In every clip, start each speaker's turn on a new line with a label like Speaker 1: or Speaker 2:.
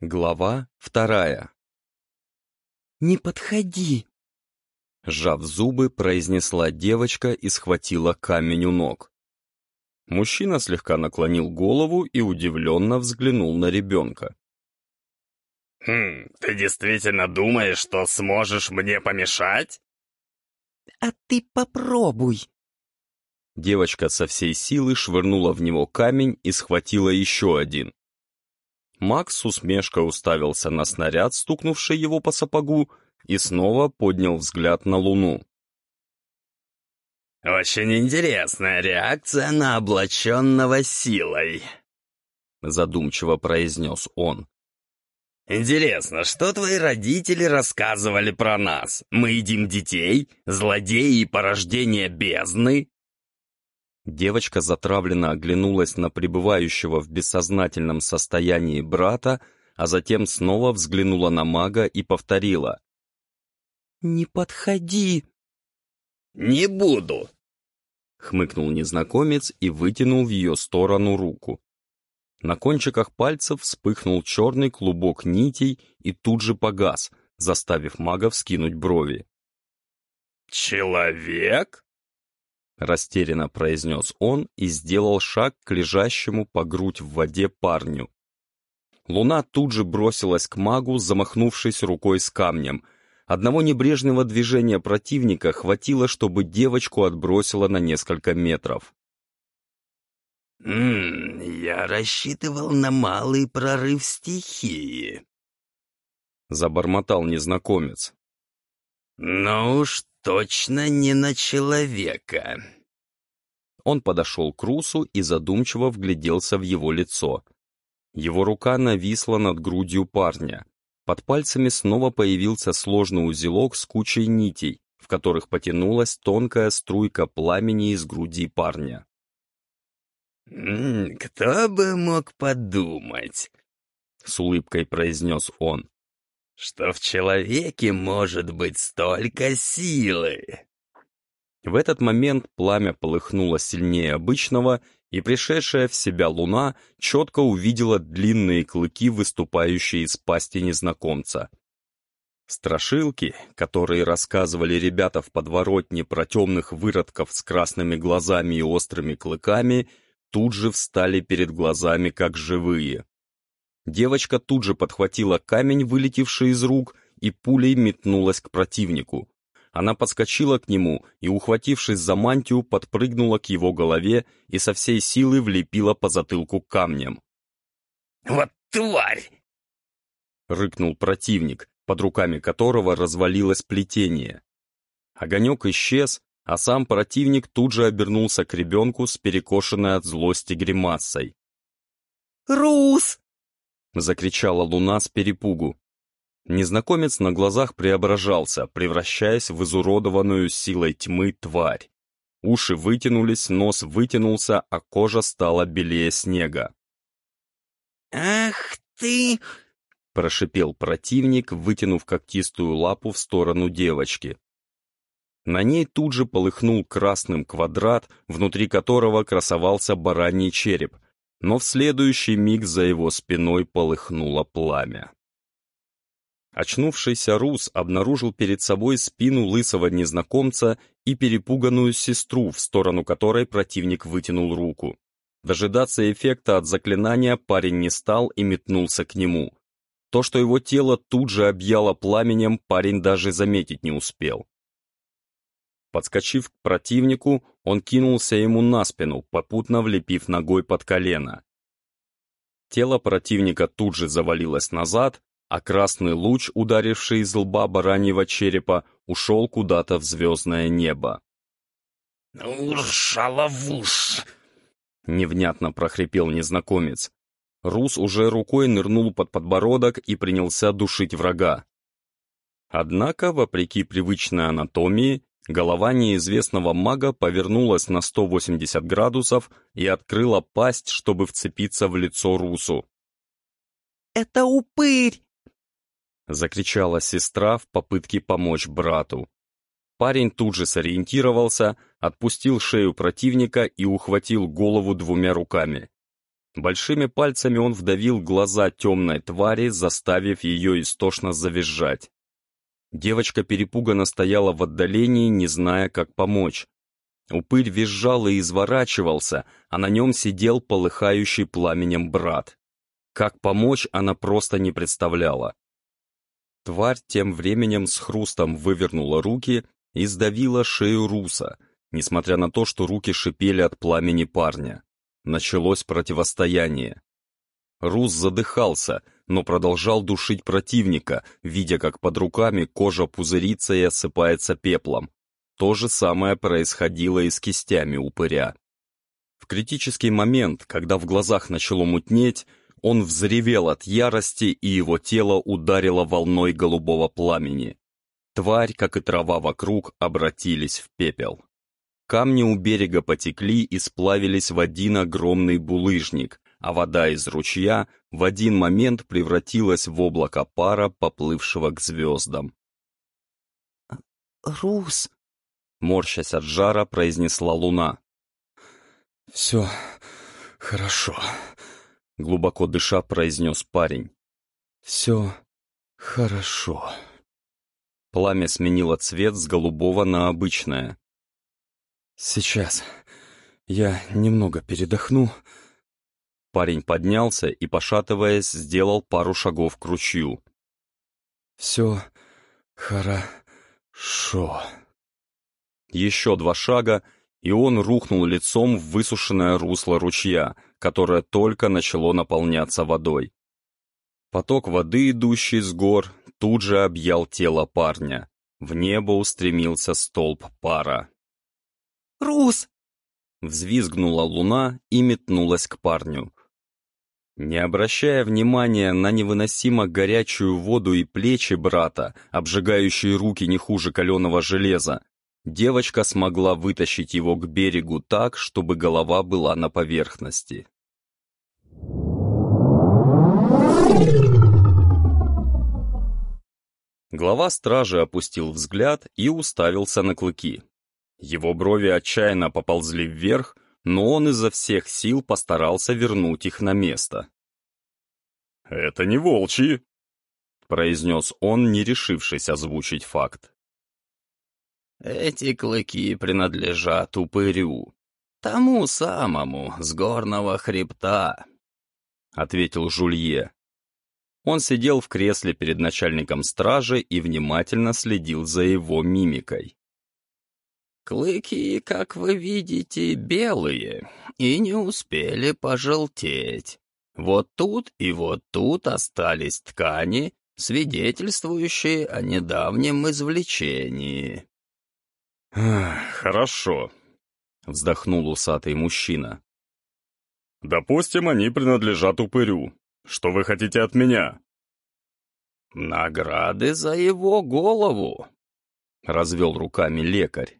Speaker 1: Глава вторая.
Speaker 2: «Не подходи!»
Speaker 1: Сжав зубы, произнесла девочка и схватила камень у ног. Мужчина слегка наклонил голову и удивленно взглянул на ребенка.
Speaker 3: «Хм, ты действительно думаешь, что сможешь мне помешать?»
Speaker 2: «А ты попробуй!»
Speaker 1: Девочка со всей силы швырнула в него камень и схватила еще один. Макс усмешкой уставился на снаряд, стукнувший его по сапогу, и снова поднял взгляд на Луну.
Speaker 3: «Очень интересная реакция на облаченного силой», — задумчиво произнес он. «Интересно, что твои родители рассказывали про нас? Мы едим детей, злодеи и порождение бездны?»
Speaker 1: Девочка затравленно оглянулась на пребывающего в бессознательном состоянии брата, а затем снова взглянула на мага и повторила.
Speaker 2: «Не подходи!»
Speaker 3: «Не буду!»
Speaker 1: Хмыкнул незнакомец и вытянул в ее сторону руку. На кончиках пальцев вспыхнул черный клубок нитей и тут же погас, заставив мага вскинуть брови.
Speaker 3: «Человек?»
Speaker 1: Растерянно произнес он и сделал шаг к лежащему по грудь в воде парню. Луна тут же бросилась к магу, замахнувшись рукой с камнем. Одного небрежного движения противника хватило, чтобы девочку отбросило на несколько метров.
Speaker 3: «Ммм, я рассчитывал на малый прорыв стихии», —
Speaker 1: забормотал незнакомец.
Speaker 3: «Ну уж точно не на человека».
Speaker 1: Он подошел к Русу и задумчиво вгляделся в его лицо. Его рука нависла над грудью парня. Под пальцами снова появился сложный узелок с кучей нитей, в которых потянулась тонкая струйка пламени из груди парня.
Speaker 3: «Кто бы мог подумать?» — с улыбкой произнес он что в человеке может быть столько силы.
Speaker 1: В этот момент пламя полыхнуло сильнее обычного, и пришедшая в себя луна четко увидела длинные клыки, выступающие из пасти незнакомца. Страшилки, которые рассказывали ребята в подворотне про темных выродков с красными глазами и острыми клыками, тут же встали перед глазами как живые. Девочка тут же подхватила камень, вылетевший из рук, и пулей метнулась к противнику. Она подскочила к нему и, ухватившись за мантию, подпрыгнула к его голове и со всей силы влепила по затылку камнем.
Speaker 3: «Вот тварь!»
Speaker 1: — рыкнул противник, под руками которого развалилось плетение. Огонек исчез, а сам противник тут же обернулся к ребенку с перекошенной от злости гримасой.
Speaker 2: «Рус!»
Speaker 1: — закричала луна с перепугу. Незнакомец на глазах преображался, превращаясь в изуродованную силой тьмы тварь. Уши вытянулись, нос вытянулся, а кожа стала белее снега.
Speaker 2: «Ах ты!»
Speaker 1: — прошипел противник, вытянув когтистую лапу в сторону девочки. На ней тут же полыхнул красным квадрат, внутри которого красовался бараний череп — но в следующий миг за его спиной полыхнуло пламя. Очнувшийся Рус обнаружил перед собой спину лысого незнакомца и перепуганную сестру, в сторону которой противник вытянул руку. Дожидаться эффекта от заклинания парень не стал и метнулся к нему. То, что его тело тут же объяло пламенем, парень даже заметить не успел. Подскочив к противнику, он кинулся ему на спину, попутно влепив ногой под колено. Тело противника тут же завалилось назад, а красный луч, ударивший из лба бараньего черепа, ушел куда-то в звездное небо.
Speaker 3: «Шаловуш!»
Speaker 1: — невнятно прохрипел незнакомец. Рус уже рукой нырнул под подбородок и принялся душить врага. Однако, вопреки привычной анатомии, Голова неизвестного мага повернулась на 180 градусов и открыла пасть, чтобы вцепиться в лицо Русу.
Speaker 2: «Это упырь!»
Speaker 1: — закричала сестра в попытке помочь брату. Парень тут же сориентировался, отпустил шею противника и ухватил голову двумя руками. Большими пальцами он вдавил глаза темной твари, заставив ее истошно завизжать. Девочка перепуганно стояла в отдалении, не зная, как помочь. Упырь визжал и изворачивался, а на нем сидел полыхающий пламенем брат. Как помочь, она просто не представляла. Тварь тем временем с хрустом вывернула руки и сдавила шею Руса, несмотря на то, что руки шипели от пламени парня. Началось противостояние. Рус задыхался, но продолжал душить противника, видя, как под руками кожа пузырится и осыпается пеплом. То же самое происходило и с кистями упыря. В критический момент, когда в глазах начало мутнеть, он взревел от ярости, и его тело ударило волной голубого пламени. Тварь, как и трава вокруг, обратились в пепел. Камни у берега потекли и сплавились в один огромный булыжник, а вода из ручья в один момент превратилась в облако пара, поплывшего к звездам.
Speaker 2: «Рус!»
Speaker 1: морщась от жара, произнесла луна. «Все хорошо», — глубоко дыша произнес парень. «Все хорошо». Пламя сменило цвет с голубого на обычное. «Сейчас я немного передохну». Парень поднялся и, пошатываясь, сделал пару шагов к ручью. «Все хорошо». Еще два шага, и он рухнул лицом в высушенное русло ручья, которое только начало наполняться водой. Поток воды, идущий с гор, тут же объял тело парня. В небо устремился столб пара.
Speaker 2: «Рус!»
Speaker 1: Взвизгнула луна и метнулась к парню. Не обращая внимания на невыносимо горячую воду и плечи брата, обжигающие руки не хуже каленого железа, девочка смогла вытащить его к берегу так, чтобы голова была на поверхности. Глава стражи опустил взгляд и уставился на клыки. Его брови отчаянно поползли вверх, но он изо всех сил постарался вернуть их на место. «Это не волчьи», — произнес он, не решившись озвучить факт.
Speaker 3: Эти клыки принадлежат упырю, тому самому с горного хребта, — ответил Жулье.
Speaker 1: Он сидел в кресле перед начальником стражи и внимательно следил за его мимикой.
Speaker 3: Клыки, как вы видите, белые и не успели пожелтеть. Вот тут и вот тут остались ткани, свидетельствующие о недавнем извлечении.
Speaker 1: «Хорошо», — вздохнул усатый мужчина. «Допустим, они принадлежат упырю. Что вы хотите от меня?»
Speaker 3: «Награды за его голову», — развел руками лекарь.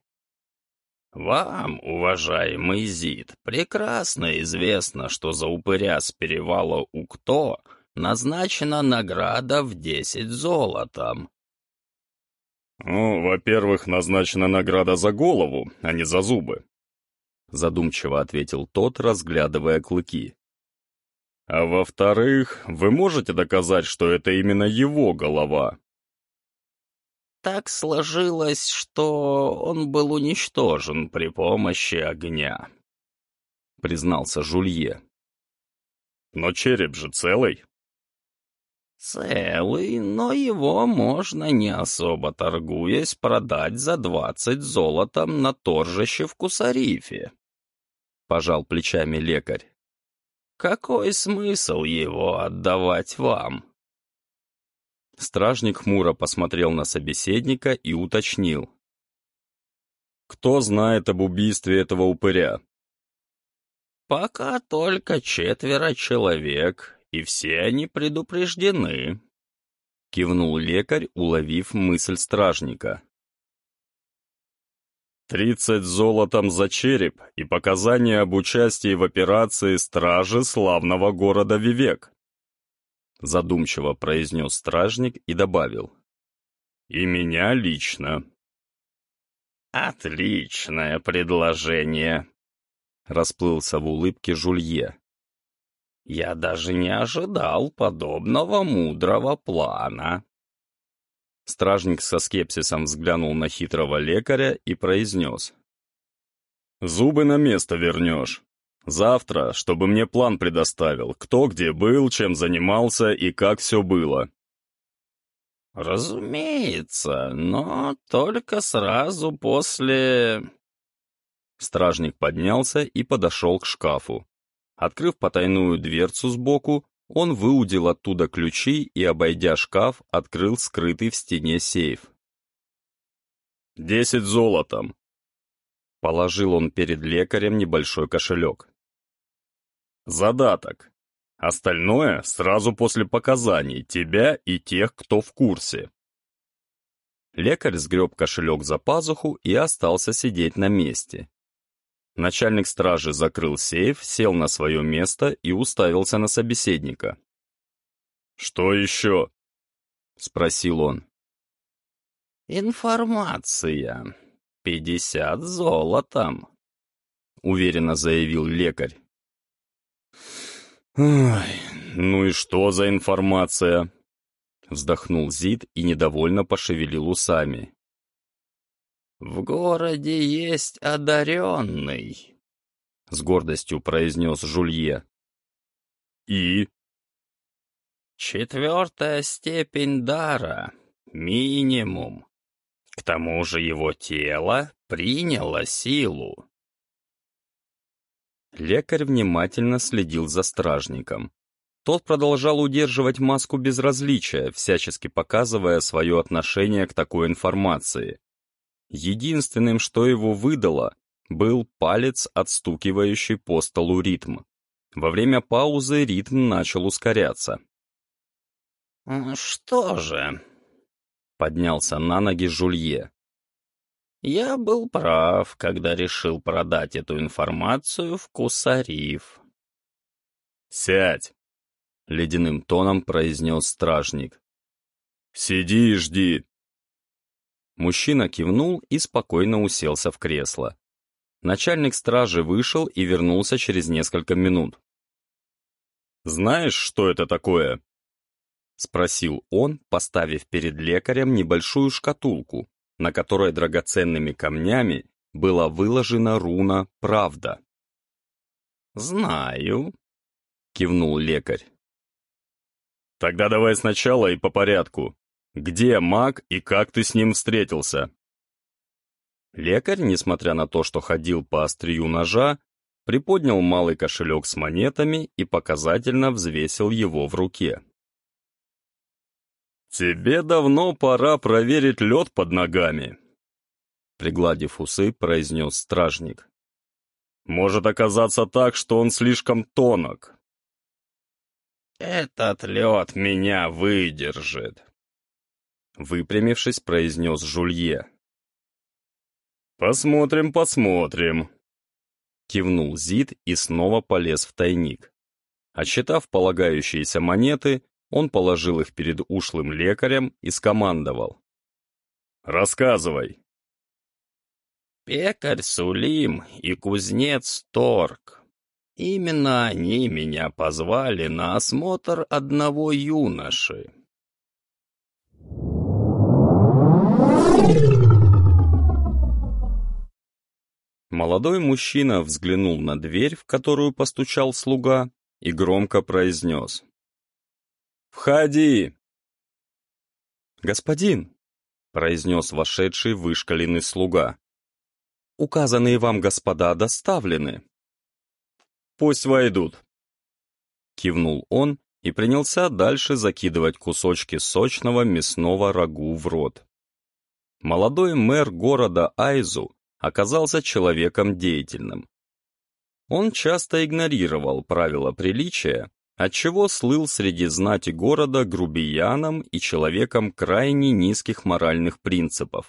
Speaker 3: «Вам, уважаемый Зид, прекрасно известно, что за упыря с перевала Укто назначена награда в десять золотом.
Speaker 1: «Ну, во-первых, назначена награда за голову, а не за зубы», — задумчиво ответил тот, разглядывая клыки. «А во-вторых, вы можете доказать, что это именно его голова?»
Speaker 3: «Так сложилось, что он был уничтожен при помощи огня», — признался Жулье.
Speaker 1: «Но череп же целый»,
Speaker 3: Целый, но его можно, не особо торгуясь, продать за двадцать золотом на торжище в Кусарифе. Пожал плечами лекарь. Какой смысл его отдавать вам?
Speaker 1: Стражник хмуро посмотрел на собеседника и уточнил. «Кто знает об убийстве этого упыря?»
Speaker 3: «Пока только четверо человек, и все они предупреждены», — кивнул лекарь, уловив мысль стражника.
Speaker 1: «Тридцать золотом за череп и показания об участии в операции стражи славного города Вивек», — задумчиво произнес стражник и добавил. «И меня лично».
Speaker 3: «Отличное предложение», — расплылся в улыбке Жулье. Я даже не ожидал подобного мудрого плана.
Speaker 1: Стражник со скепсисом взглянул на хитрого лекаря и произнес. «Зубы на место вернешь. Завтра, чтобы мне план предоставил, кто где был, чем занимался и как все было».
Speaker 3: «Разумеется, но только сразу после...»
Speaker 1: Стражник поднялся и подошел к шкафу. Открыв потайную дверцу сбоку, он выудил оттуда ключи и, обойдя шкаф, открыл скрытый в стене сейф. «Десять золотом!» Положил он перед лекарем небольшой кошелек. «Задаток. Остальное сразу после показаний тебя и тех, кто в курсе». Лекарь сгреб кошелек за пазуху и остался сидеть на месте. Начальник стражи закрыл сейф, сел на свое место и уставился на собеседника. «Что еще?» — спросил он.
Speaker 3: «Информация. Пятьдесят золотом», — уверенно заявил лекарь.
Speaker 1: «Ой, ну и что за информация?» Вздохнул Зид и недовольно пошевелил усами.
Speaker 3: «В городе есть одаренный», — с гордостью произнес Жулье.
Speaker 1: «И?»
Speaker 3: «Четвертая степень дара. Минимум. К тому же его тело приняло силу».
Speaker 1: Лекарь внимательно следил за стражником. Тот продолжал удерживать маску безразличия, всячески показывая свое отношение к такой информации. Единственным, что его выдало, был палец, отстукивающий по столу ритм. Во время паузы ритм начал ускоряться.
Speaker 3: «Что же?» — поднялся на ноги Жулье. «Я был прав, когда решил продать эту информацию в Кусариф».
Speaker 1: «Сядь!» — ледяным тоном произнес стражник. «Сиди и жди, Мужчина кивнул и спокойно уселся в кресло. Начальник стражи вышел и вернулся через несколько минут. «Знаешь, что это такое?» — спросил он, поставив перед лекарем небольшую шкатулку, на которой драгоценными камнями была выложена руна «Правда».
Speaker 3: «Знаю», — кивнул лекарь.
Speaker 1: «Тогда давай сначала и по порядку. Где маг и как ты с ним встретился?» Лекарь, несмотря на то, что ходил по острию ножа, приподнял малый кошелек с монетами и показательно взвесил его в руке. «Тебе давно пора проверить лед под ногами», — пригладив усы, произнес стражник. «Может оказаться так, что он слишком тонок».
Speaker 3: «Этот лед меня выдержит»,
Speaker 1: выпрямившись, произнес Жулье. «Посмотрим, посмотрим», — кивнул Зид и снова полез в тайник. Отсчитав полагающиеся монеты, он положил их перед ушлым лекарем и скомандовал. «Рассказывай».
Speaker 3: «Пекарь Сулим и кузнец Торг. Именно они меня позвали на осмотр одного юноши.
Speaker 1: Молодой мужчина взглянул на дверь, в которую постучал слуга, и громко произнес. «Входи!» «Господин!» — произнес вошедший вышкаленный слуга. «Указанные вам господа доставлены». «Пусть войдут!» Кивнул он и принялся дальше закидывать кусочки сочного мясного рагу в рот. Молодой мэр города Айзу оказался человеком деятельным. Он часто игнорировал правила приличия, отчего слыл среди знати города грубияном и человеком крайне низких моральных принципов.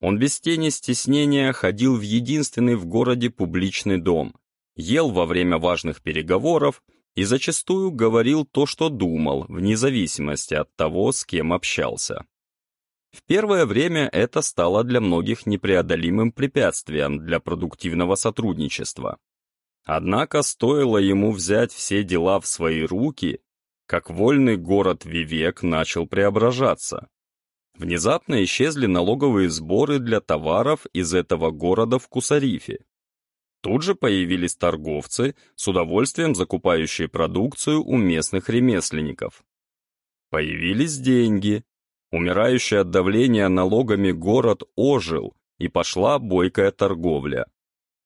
Speaker 1: Он без тени стеснения ходил в единственный в городе публичный дом, ел во время важных переговоров и зачастую говорил то, что думал, вне зависимости от того, с кем общался. В первое время это стало для многих непреодолимым препятствием для продуктивного сотрудничества. Однако стоило ему взять все дела в свои руки, как вольный город Вивек начал преображаться. Внезапно исчезли налоговые сборы для товаров из этого города в Кусарифе. Тут же появились торговцы, с удовольствием закупающие продукцию у местных ремесленников. Появились деньги. Умирающий от давления налогами город ожил, и пошла бойкая торговля.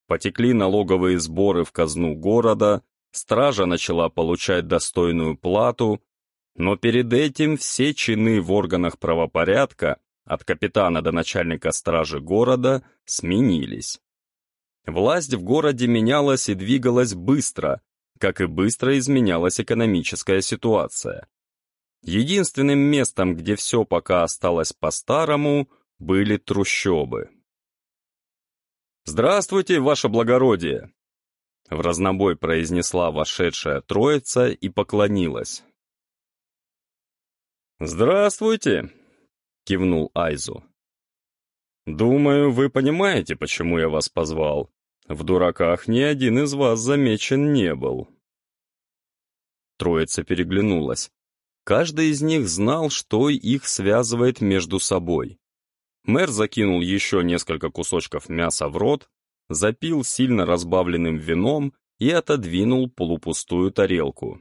Speaker 1: Потекли налоговые сборы в казну города, стража начала получать достойную плату, но перед этим все чины в органах правопорядка, от капитана до начальника стражи города, сменились. Власть в городе менялась и двигалась быстро, как и быстро изменялась экономическая ситуация. Единственным местом, где все пока осталось по-старому, были трущобы. «Здравствуйте, ваше благородие!» В разнобой произнесла вошедшая троица и поклонилась. «Здравствуйте!» — кивнул Айзу. «Думаю, вы понимаете, почему я вас позвал. В дураках ни один из вас замечен не был». Троица переглянулась. Каждый из них знал, что их связывает между собой. Мэр закинул еще несколько кусочков мяса в рот, запил сильно разбавленным вином и отодвинул полупустую тарелку.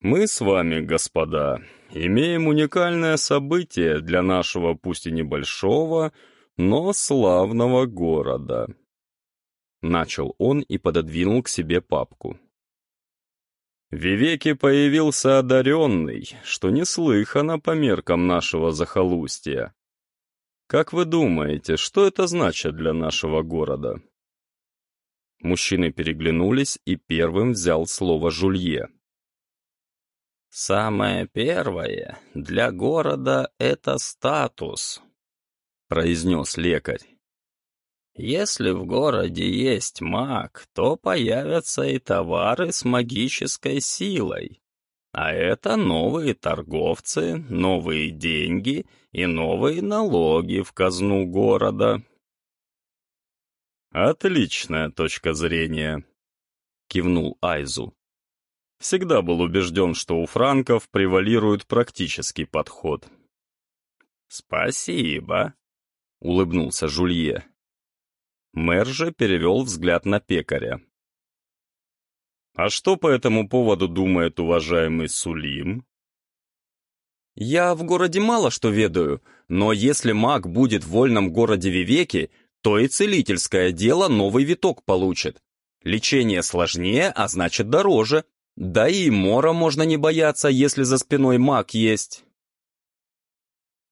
Speaker 1: «Мы с вами, господа, имеем уникальное событие для нашего пусть и небольшого, но славного города». Начал он и пододвинул к себе папку. Вивеке появился одаренный, что неслыхано по меркам нашего захолустья. Как вы думаете, что это значит для нашего города? Мужчины переглянулись, и первым взял слово Жулье.
Speaker 3: «Самое первое для города — это статус», — произнес лекарь. Если в городе есть маг, то появятся и товары с магической силой. А это новые торговцы, новые деньги и новые налоги в казну города.
Speaker 1: «Отличная точка зрения», — кивнул Айзу. «Всегда был убежден, что у франков превалирует практический подход».
Speaker 3: «Спасибо», — улыбнулся Жулье.
Speaker 1: Мэр же перевел взгляд на пекаря. «А что по этому поводу думает уважаемый Сулим?»
Speaker 2: «Я в городе мало что ведаю, но если маг будет в вольном городе Вивеки, то и целительское дело новый виток получит. Лечение сложнее, а значит дороже. Да и мора можно не бояться, если за спиной маг есть».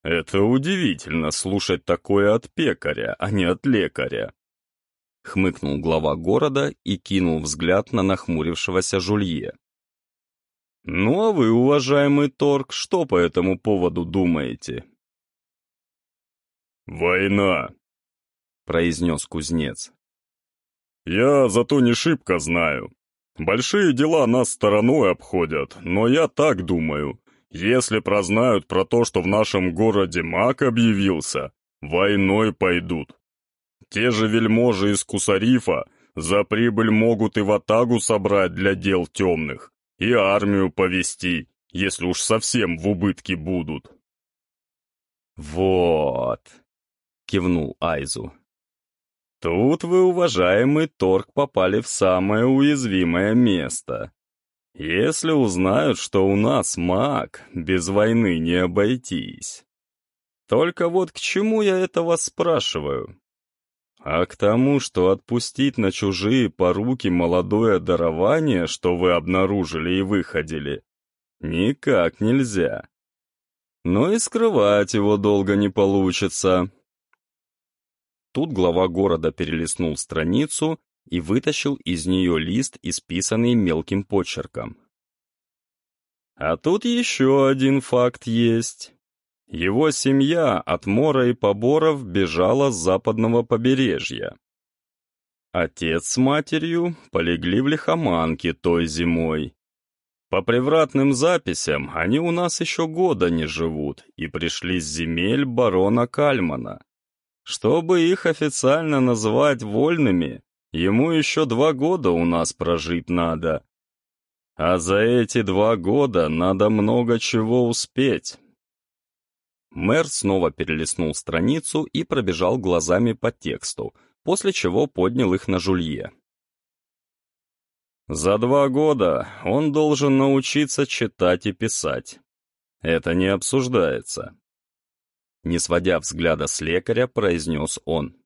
Speaker 1: «Это удивительно слушать такое от пекаря, а не от лекаря», — хмыкнул глава города и кинул взгляд на нахмурившегося Жулье. «Ну а вы, уважаемый Торг, что по этому поводу думаете?» «Война», — произнес кузнец. «Я зато не шибко знаю. Большие дела нас стороной обходят, но я так думаю. Если прознают про то, что в нашем городе маг объявился, войной пойдут. Те же вельможи из Кусарифа за прибыль могут и ватагу собрать для дел темных, и армию повести, если уж совсем в убытке будут.
Speaker 2: «Вот», — кивнул Айзу.
Speaker 1: «Тут вы, уважаемый торг, попали в самое уязвимое место. Если узнают, что у нас маг, без войны не обойтись. Только вот к чему я это вас спрашиваю? А к тому, что отпустить на чужие поруки молодое дарование, что вы обнаружили и выходили, никак нельзя. Но и скрывать его долго не получится.
Speaker 2: Тут глава города перелистнул страницу и вытащил из нее лист, исписанный мелким почерком.
Speaker 1: А тут еще один факт есть. Его семья от мора и поборов бежала с западного побережья. Отец с матерью полегли в лихоманке той зимой. По превратным записям, они у нас еще года не живут и пришли с земель барона Кальмана. Чтобы их официально называть вольными, Ему еще два года у нас прожить надо. А за эти два года надо много чего успеть. Мэр снова перелистнул страницу и пробежал глазами по тексту, после чего поднял их на жулье. За два года он должен научиться читать и писать. Это не обсуждается. Не сводя взгляда с лекаря, произнес он.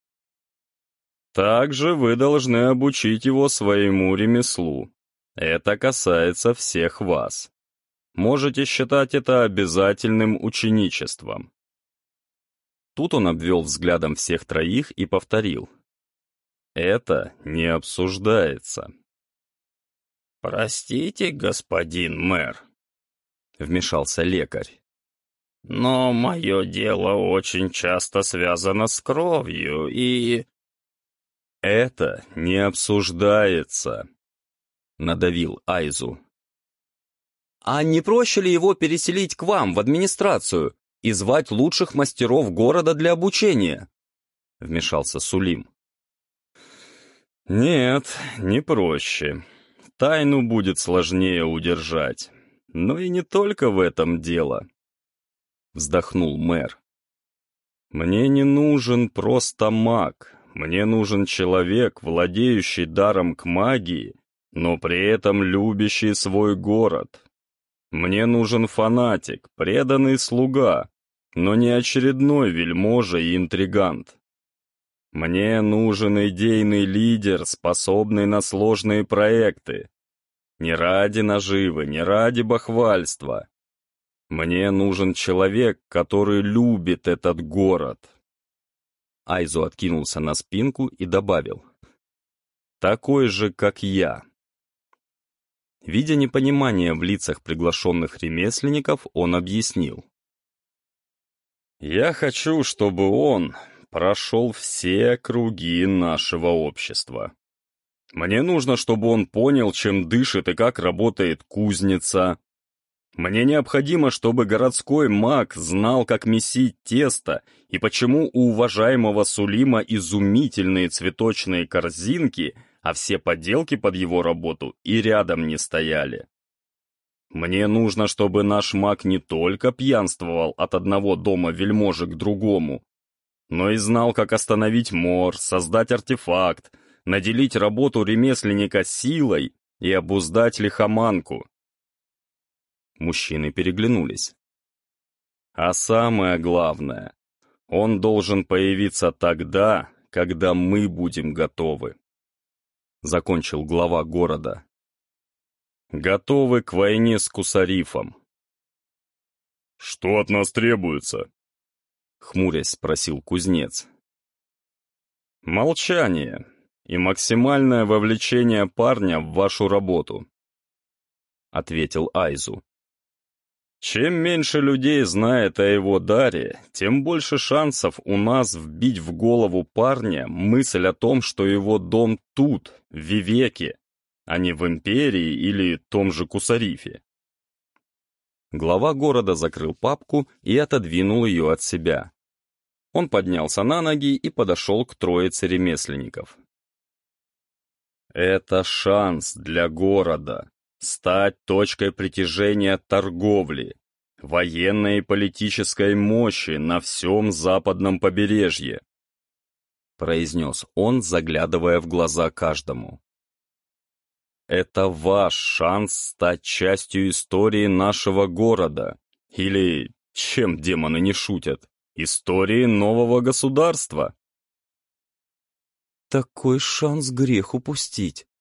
Speaker 1: Также вы должны обучить его своему ремеслу. Это касается всех вас. Можете считать это обязательным ученичеством. Тут он обвел взглядом всех троих и повторил. Это не обсуждается.
Speaker 3: «Простите, господин мэр», — вмешался лекарь. «Но мое дело очень часто связано с кровью, и...»
Speaker 1: «Это не обсуждается», — надавил Айзу.
Speaker 2: «А не проще ли его переселить к вам, в администрацию, и звать лучших мастеров города для обучения?» — вмешался Сулим.
Speaker 1: «Нет, не проще. Тайну будет сложнее удержать. Но и не только в этом дело», — вздохнул мэр. «Мне не нужен просто маг. Мне нужен человек, владеющий даром к магии, но при этом любящий свой город». Мне нужен фанатик, преданный слуга, но не очередной вельможа и интригант. Мне нужен идейный лидер, способный на сложные проекты. Не ради наживы, не ради бахвальства. Мне нужен человек, который любит этот город.
Speaker 2: Айзу откинулся на спинку и добавил.
Speaker 1: Такой же, как я.
Speaker 2: Видя непонимание в лицах приглашенных ремесленников, он объяснил.
Speaker 1: «Я хочу, чтобы он прошел все круги нашего общества. Мне нужно, чтобы он понял, чем дышит и как работает кузница. Мне необходимо, чтобы городской маг знал, как месить тесто и почему у уважаемого Сулима изумительные цветочные корзинки — а все поделки под его работу и рядом не стояли. Мне нужно, чтобы наш маг не только пьянствовал от одного дома вельможи к другому, но и знал, как остановить мор, создать артефакт, наделить работу ремесленника силой и обуздать лихоманку.
Speaker 2: Мужчины переглянулись.
Speaker 1: А самое главное, он должен появиться тогда, когда мы будем готовы закончил глава города. Готовы к войне с Кусарифом. Что от нас требуется? Хмурясь спросил кузнец. Молчание и максимальное вовлечение парня в вашу работу, ответил Айзу. Чем меньше людей знает о его даре, тем больше шансов у нас вбить в голову парня мысль о том, что его дом тут, в Вивеке, а не в Империи или том же Кусарифе.
Speaker 2: Глава города закрыл папку и отодвинул ее от себя. Он поднялся на ноги и подошел к троице ремесленников.
Speaker 1: «Это шанс для города», стать точкой притяжения торговли, военной и политической мощи на всем западном побережье», произнес он, заглядывая в глаза каждому. «Это ваш шанс стать частью истории нашего города, или, чем демоны не шутят, истории нового государства».
Speaker 2: «Такой шанс грех упустить», —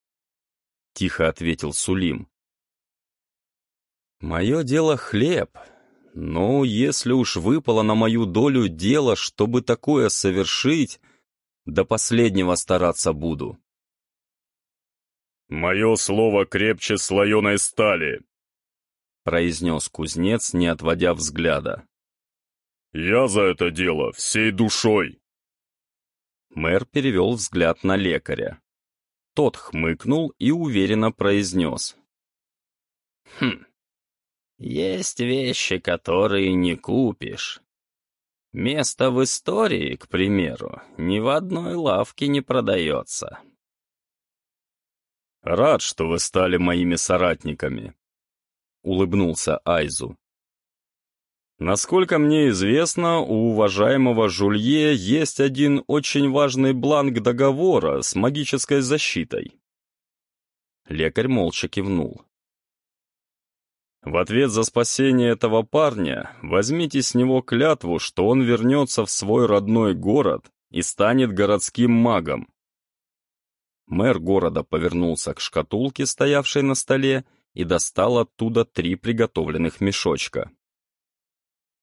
Speaker 2: тихо ответил Сулим.
Speaker 1: «Мое дело хлеб, но если уж выпало на мою долю дело, чтобы такое совершить, до последнего стараться буду». «Мое слово крепче слоеной стали», — произнес кузнец, не отводя взгляда. «Я за это дело всей душой».
Speaker 2: Мэр перевел взгляд на лекаря. Тот хмыкнул и уверенно произнес.
Speaker 3: «Хм, есть вещи, которые не купишь. Место в истории, к примеру, ни в одной лавке не продается.
Speaker 1: Рад, что вы стали моими соратниками», — улыбнулся Айзу. Насколько мне известно, у уважаемого Жулье есть один очень важный бланк договора с магической защитой. Лекарь молча кивнул. В ответ за спасение этого парня возьмите с него клятву, что он вернется в свой родной город и станет городским магом. Мэр города повернулся к шкатулке, стоявшей на столе, и достал оттуда три приготовленных мешочка.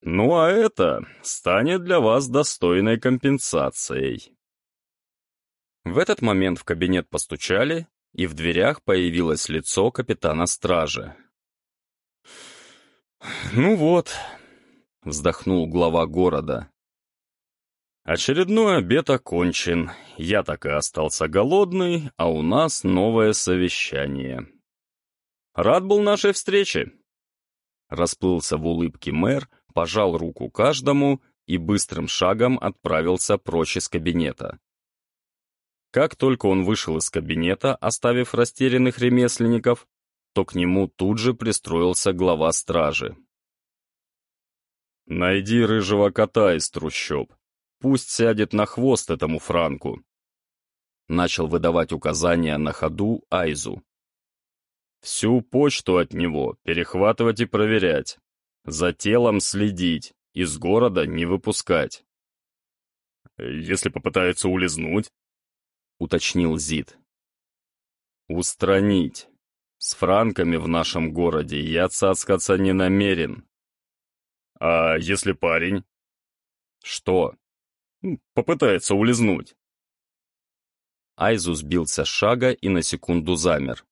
Speaker 1: Ну а это станет для вас достойной компенсацией. В этот момент в кабинет постучали, и в дверях появилось лицо капитана стражи. «Ну вот», — вздохнул глава города. «Очередной обед окончен. Я так и остался голодный, а у нас новое совещание. Рад был нашей встрече». Расплылся в улыбке мэр, пожал руку каждому и быстрым шагом отправился прочь из кабинета. Как только он вышел из кабинета, оставив растерянных ремесленников, то к нему тут же пристроился глава стражи. «Найди рыжего кота из трущоб. Пусть сядет на хвост этому Франку». Начал выдавать указания на ходу Айзу. «Всю почту от него перехватывать и проверять. За телом следить, из города не выпускать. «Если попытается улизнуть?» — уточнил Зид. «Устранить. С франками в нашем городе я цацкаться не намерен». «А если парень?» «Что?» «Попытается улизнуть». Айзу сбился с шага и на секунду замер.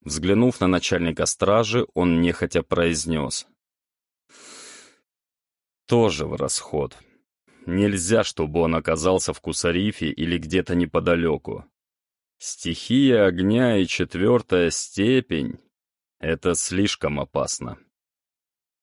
Speaker 1: Взглянув на начальника стражи, он нехотя произнес. Тоже в расход. Нельзя, чтобы он оказался в Кусарифе или где-то неподалеку. Стихия огня и четвертая степень — это слишком опасно.